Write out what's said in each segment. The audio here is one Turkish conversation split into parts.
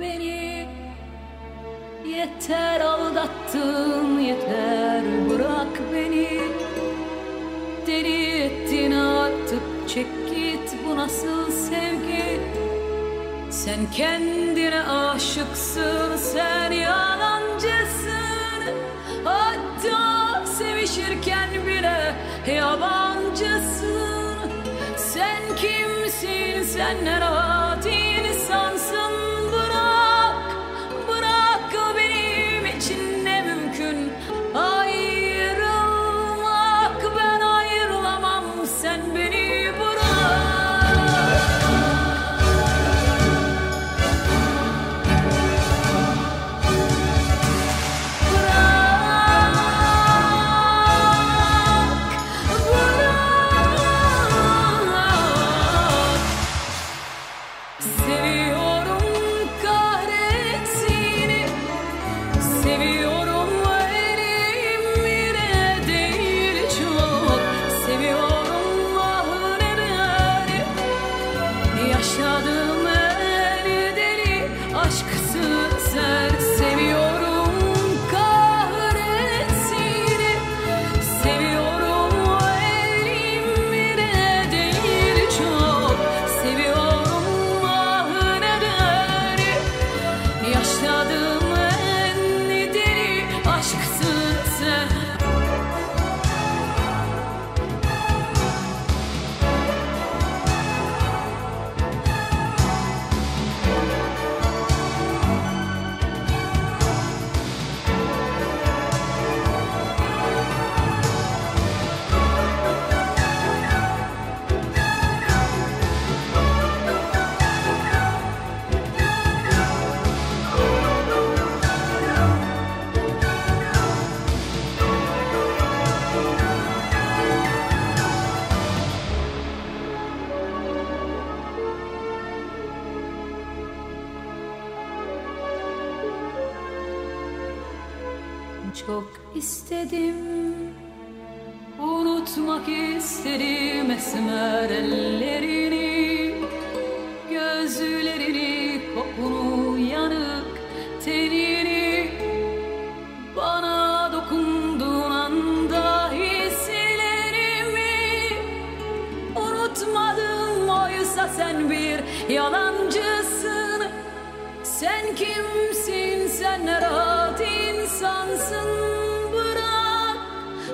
beni. Yeter aldattın yeter. Bırak beni. Deli ettin artık. Çek git bu nasıl sevgi? Sen kendine aşıksın sen yalancısın. Hatta sevişirken bile yabancısın. Sen kimsin sen ne Çok istedim. Unutmak istedim esmer ellerini Gözlerini, kokunu, yanık tenini. Bana dokunduğun anda hislerimi Unutmadım oysa sen bir yalancısın Sen kimsin? Sen rahat insansın. Bırak,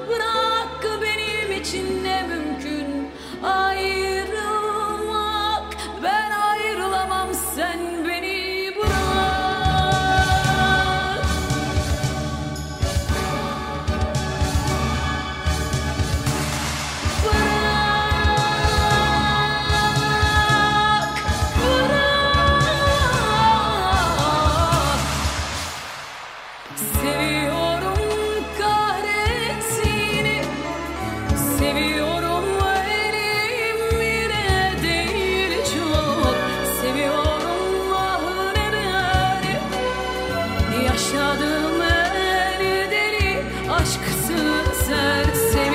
bırak benim için ne mümkün. Ay serce